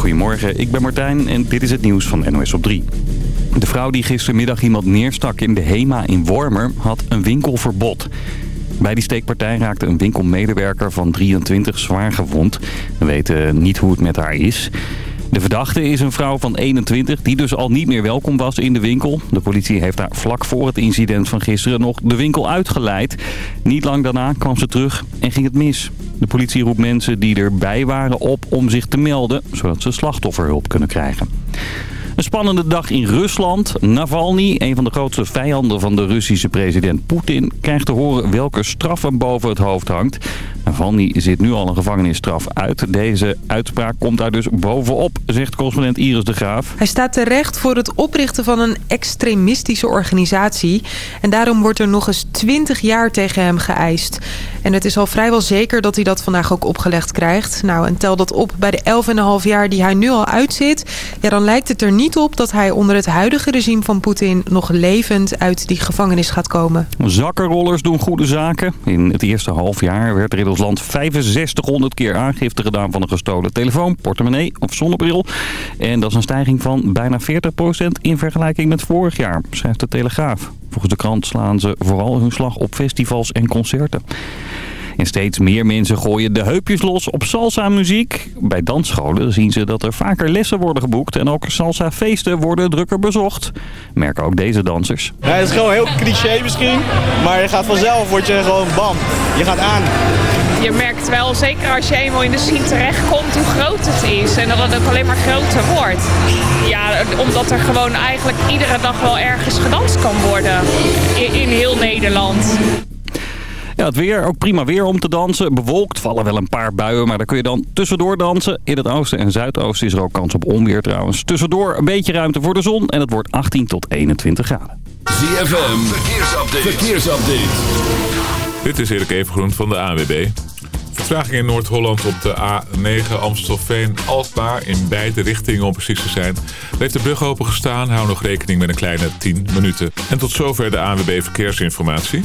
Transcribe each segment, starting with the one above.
Goedemorgen, ik ben Martijn en dit is het nieuws van NOS op 3. De vrouw die gistermiddag iemand neerstak in de HEMA in Wormer had een winkelverbod. Bij die steekpartij raakte een winkelmedewerker van 23 zwaar gewond. We weten niet hoe het met haar is. De verdachte is een vrouw van 21 die dus al niet meer welkom was in de winkel. De politie heeft haar vlak voor het incident van gisteren nog de winkel uitgeleid. Niet lang daarna kwam ze terug en ging het mis. De politie roept mensen die erbij waren op om zich te melden, zodat ze slachtofferhulp kunnen krijgen. Een spannende dag in Rusland. Navalny, een van de grootste vijanden van de Russische president Poetin... krijgt te horen welke straf hem boven het hoofd hangt. Navalny zit nu al een gevangenisstraf uit. Deze uitspraak komt daar dus bovenop, zegt correspondent Iris de Graaf. Hij staat terecht voor het oprichten van een extremistische organisatie. En daarom wordt er nog eens 20 jaar tegen hem geëist. En het is al vrijwel zeker dat hij dat vandaag ook opgelegd krijgt. Nou, en tel dat op bij de 11,5 jaar die hij nu al uitzit... ja, dan lijkt het er niet op dat hij onder het huidige regime van Poetin... nog levend uit die gevangenis gaat komen. Zakkenrollers doen goede zaken. In het eerste half jaar werd er in ons land 6500 keer aangifte gedaan... van een gestolen telefoon, portemonnee of zonnebril. En dat is een stijging van bijna 40% in vergelijking met vorig jaar, schrijft de Telegraaf. Volgens de krant slaan ze vooral hun slag op festivals en concerten. En steeds meer mensen gooien de heupjes los op salsa-muziek. Bij dansscholen zien ze dat er vaker lessen worden geboekt... en ook salsa-feesten worden drukker bezocht. Merken ook deze dansers. Ja, het is gewoon heel cliché misschien, maar je gaat vanzelf, word je gewoon bam. Je gaat aan. Je merkt wel, zeker als je eenmaal in de scene terechtkomt, hoe groot het is. En dat het ook alleen maar groter wordt. Ja, omdat er gewoon eigenlijk iedere dag wel ergens gedanst kan worden. In, in heel Nederland. Ja, het weer, ook prima weer om te dansen. Bewolkt, vallen wel een paar buien, maar daar kun je dan tussendoor dansen. In het oosten en zuidoosten is er ook kans op onweer trouwens. Tussendoor een beetje ruimte voor de zon en het wordt 18 tot 21 graden. ZFM, verkeersupdate. verkeersupdate. Dit is Erik Evengroen van de ANWB. Vertraging in Noord-Holland op de A9 Amstelveen-Alkmaar in beide richtingen om precies te zijn. Heeft de brug open gestaan, hou nog rekening met een kleine 10 minuten. En tot zover de ANWB Verkeersinformatie.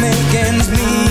Make ends meet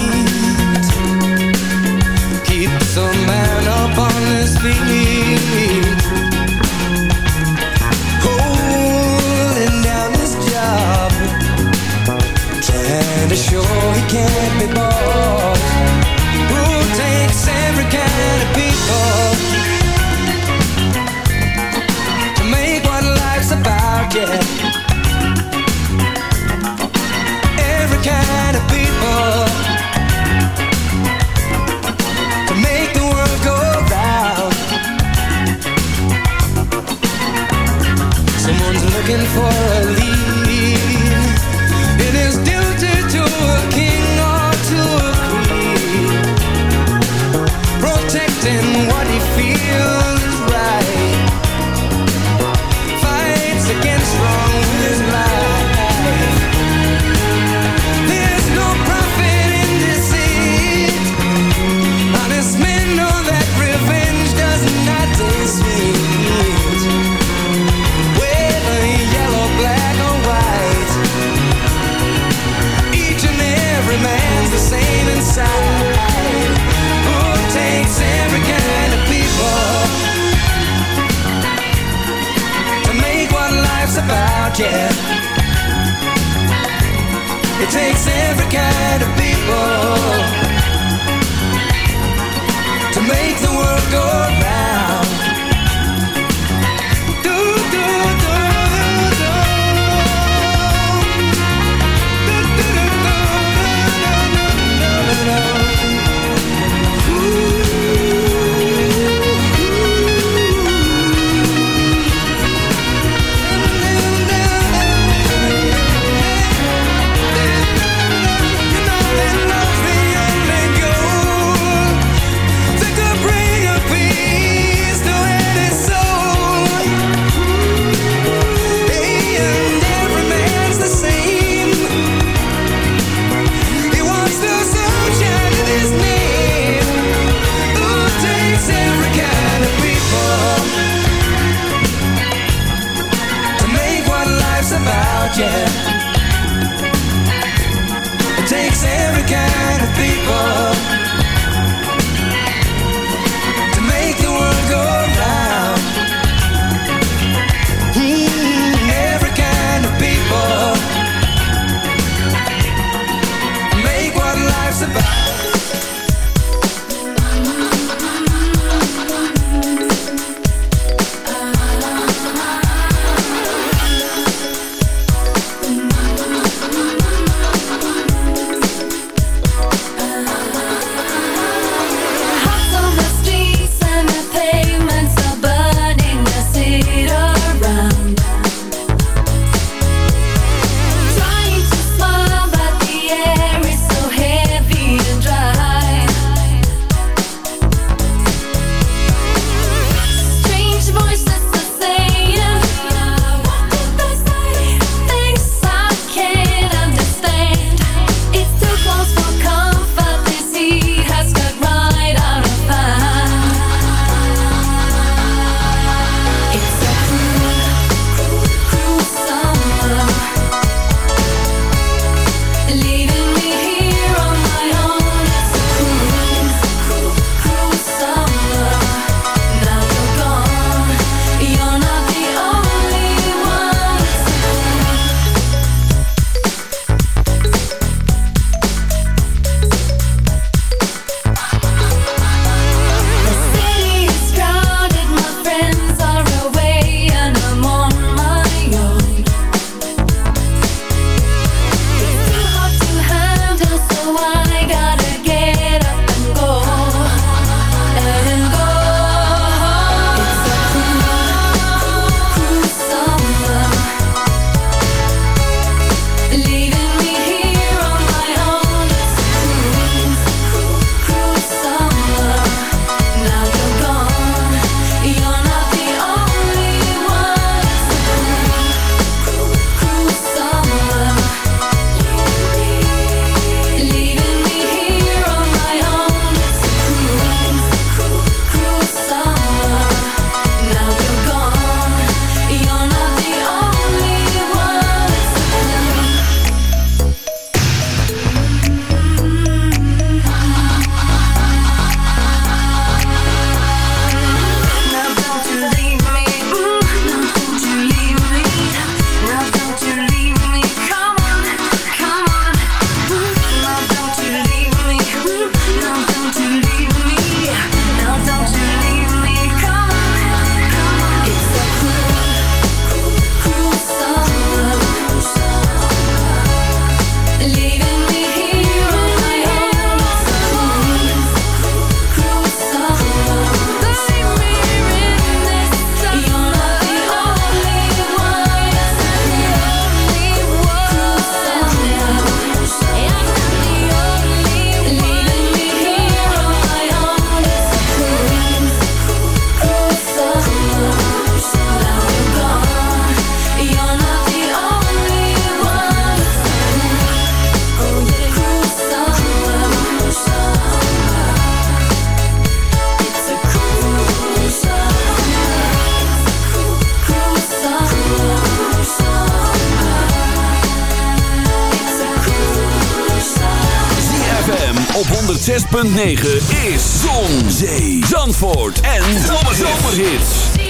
106.9 is Zon, Zee, Zandvoort en Zomerhits.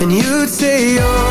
And you'd say, oh.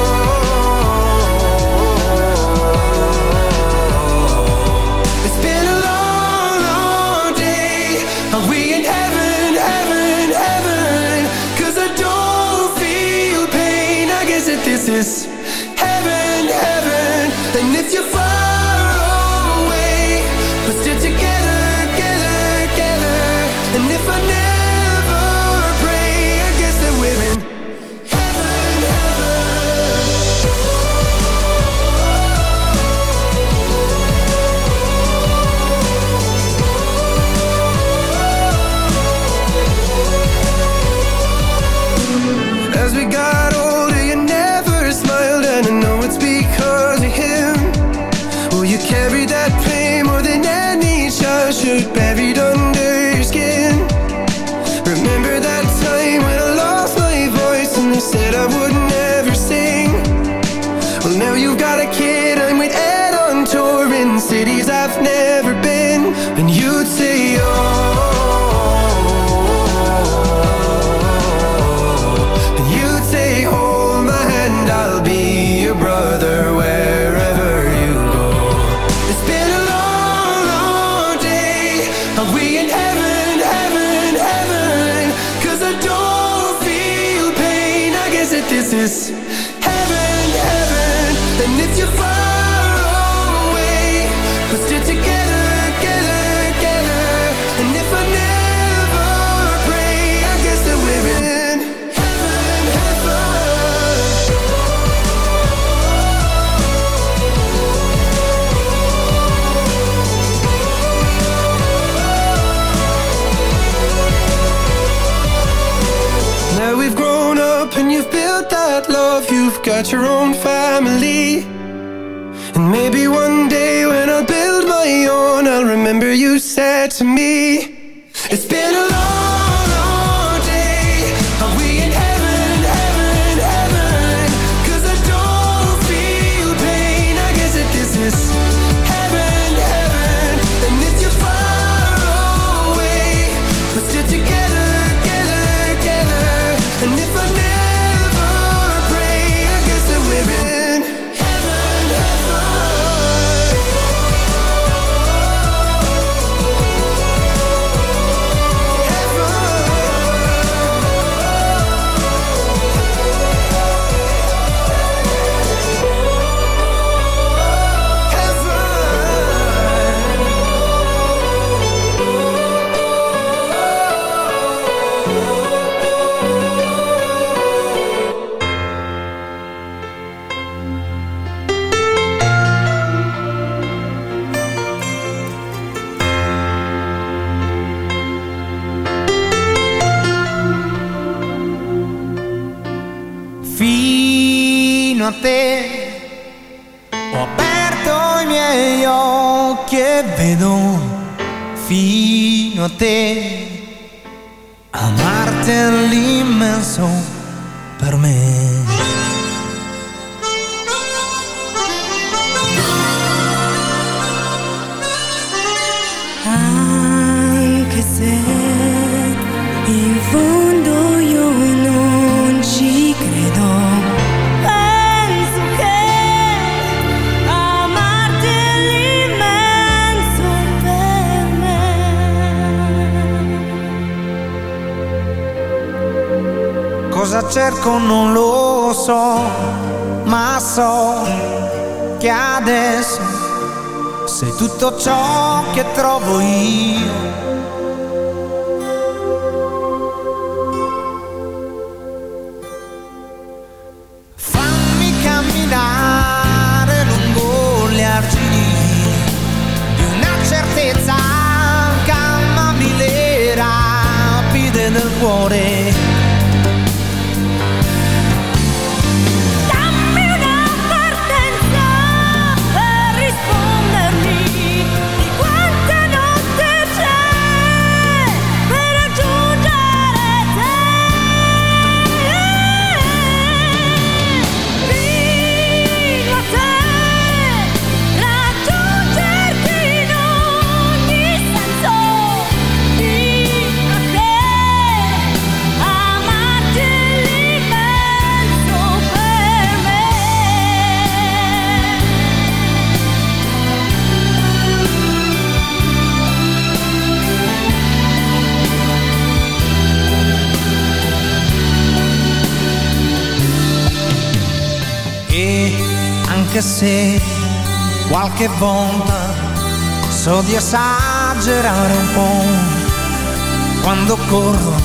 Esagerare un po' quando corro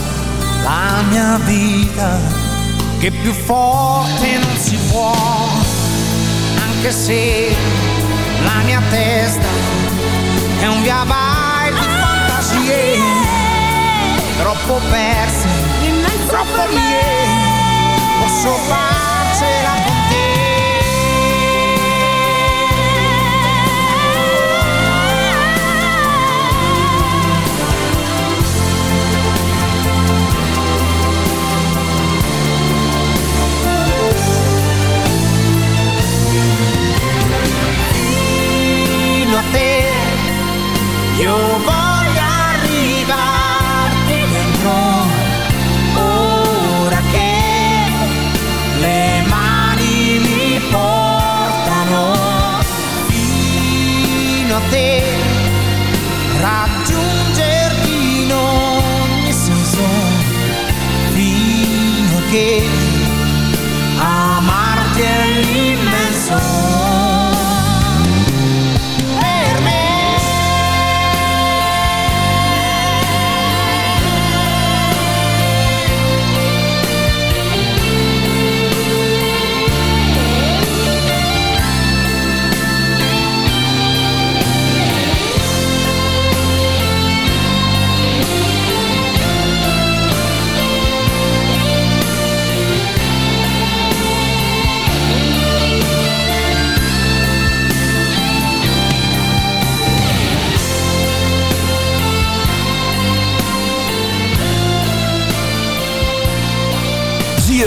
la mia vita che più forte non si può anche se la mia testa è un via vai di fantasie troppo perse troppo mie posso farcela 有吧。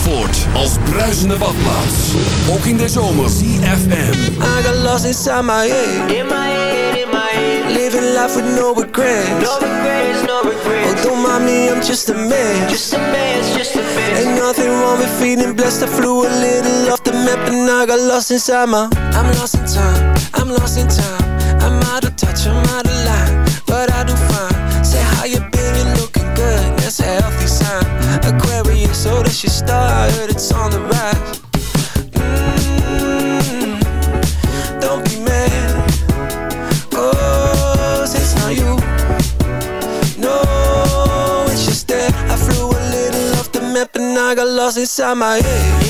Zandvoort als bruisende badplaats. Ook in de zomer. CFM. I got lost inside my head. In my head, in my head. Living life with no regrets. No regrets, no regrets. Oh, don't mind me, I'm just a man. Just a man, just a man. Ain't nothing wrong with feeling blessed. I flew a little off the map and I got lost inside my. I'm lost in time. I'm lost in time. I'm out of touch. I'm out of line. Aquarius, so that's your star. I heard it's on the rise. Mm, don't be mad. Cause it's not you. No, it's just that I flew a little off the map and I got lost inside my head.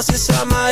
I got lost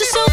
just so.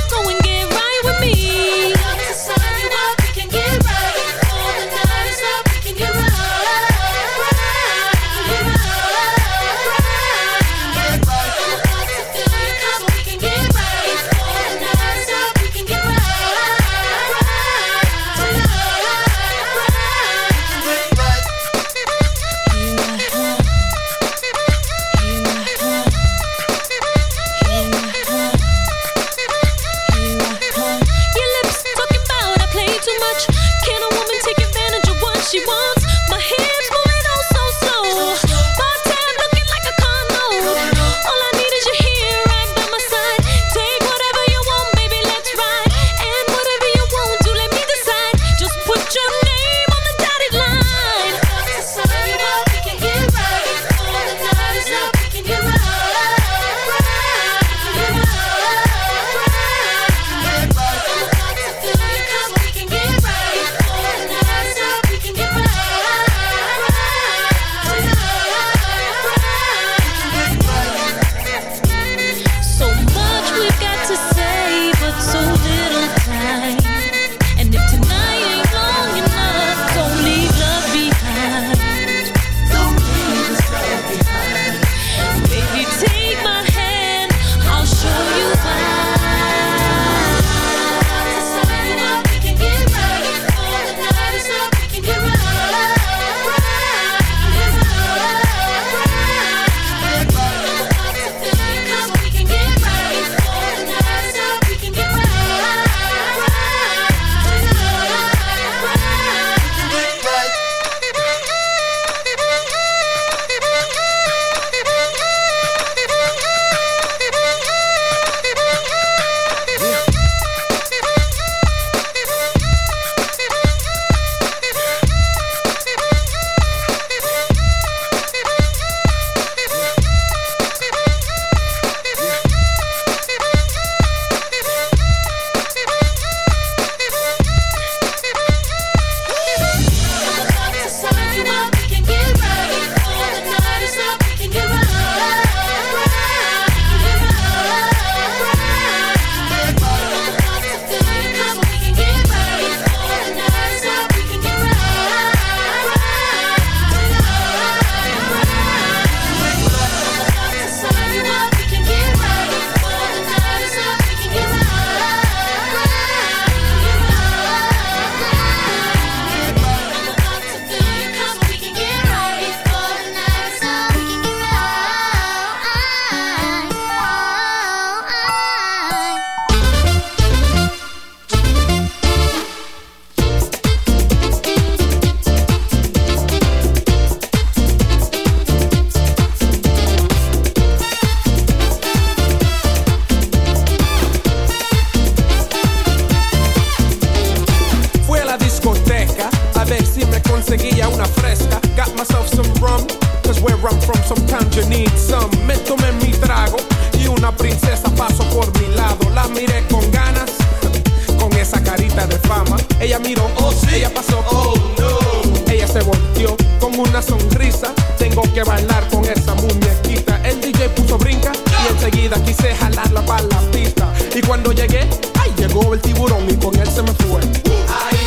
llegué, llegó el tiburón y con él se me fue. Ahí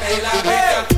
la, la,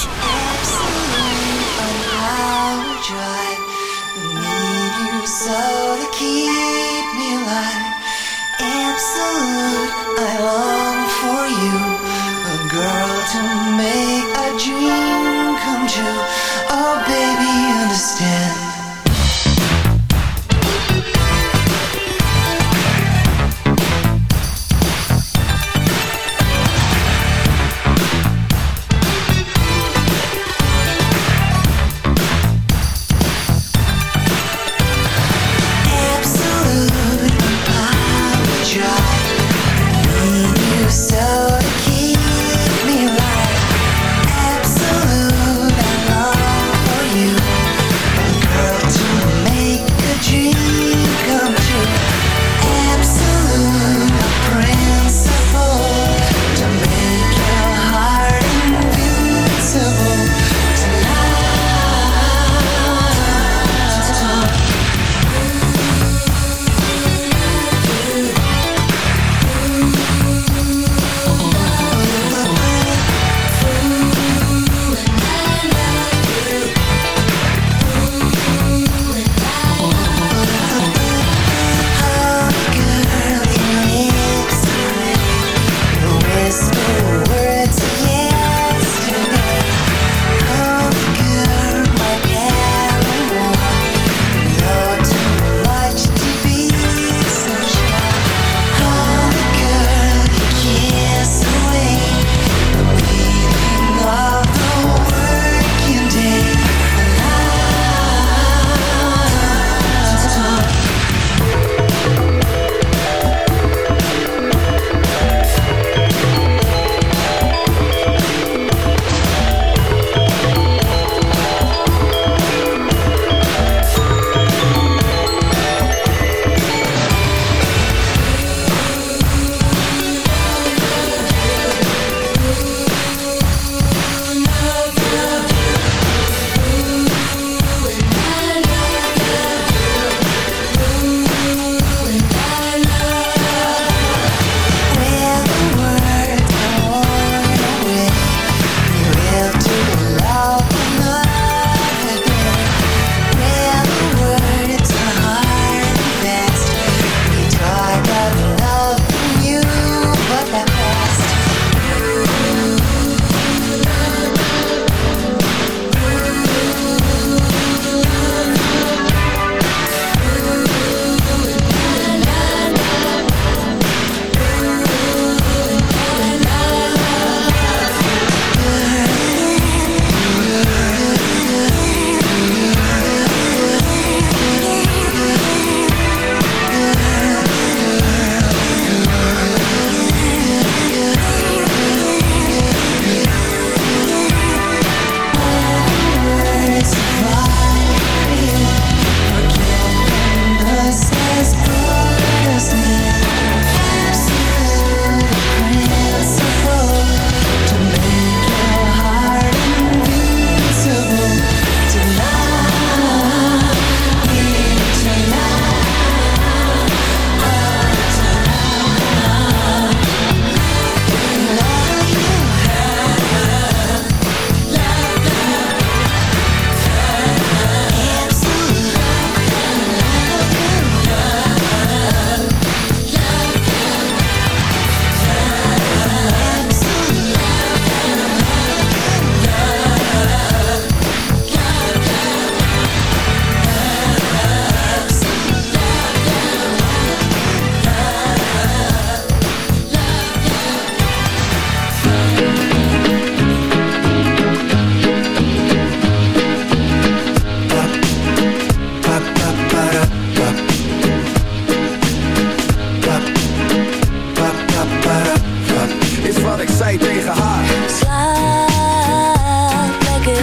So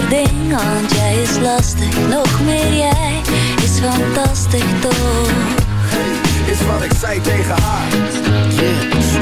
ding, want jij is lastig. Nog meer jij is fantastisch toch? Is wat ik zei tegen haar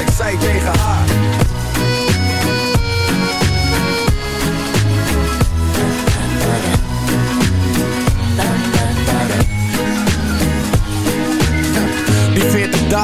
Ik zei tegen haar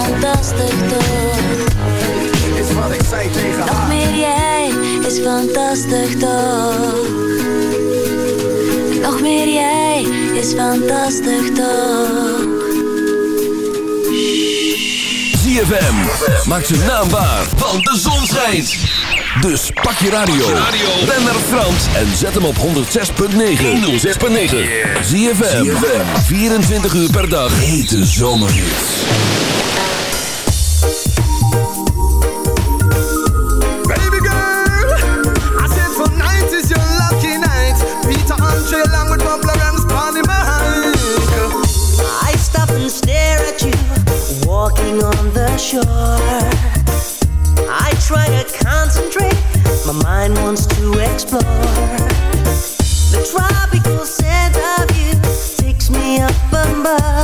fantastisch toch? Is wat ik zei tegen Nog haar meer jij is fantastisch toch? Nog meer jij is fantastisch toch? ZFM. Maak zijn naam waar, want de zon schijnt. Dus pak je radio. Ben naar Frans en zet hem op 106.9. 106.9. ZFM. 24 uur per dag. Hete zomerhits. On mic. I stop and stare at you walking on the shore. I try to concentrate, my mind wants to explore. The tropical scent of you takes me up above.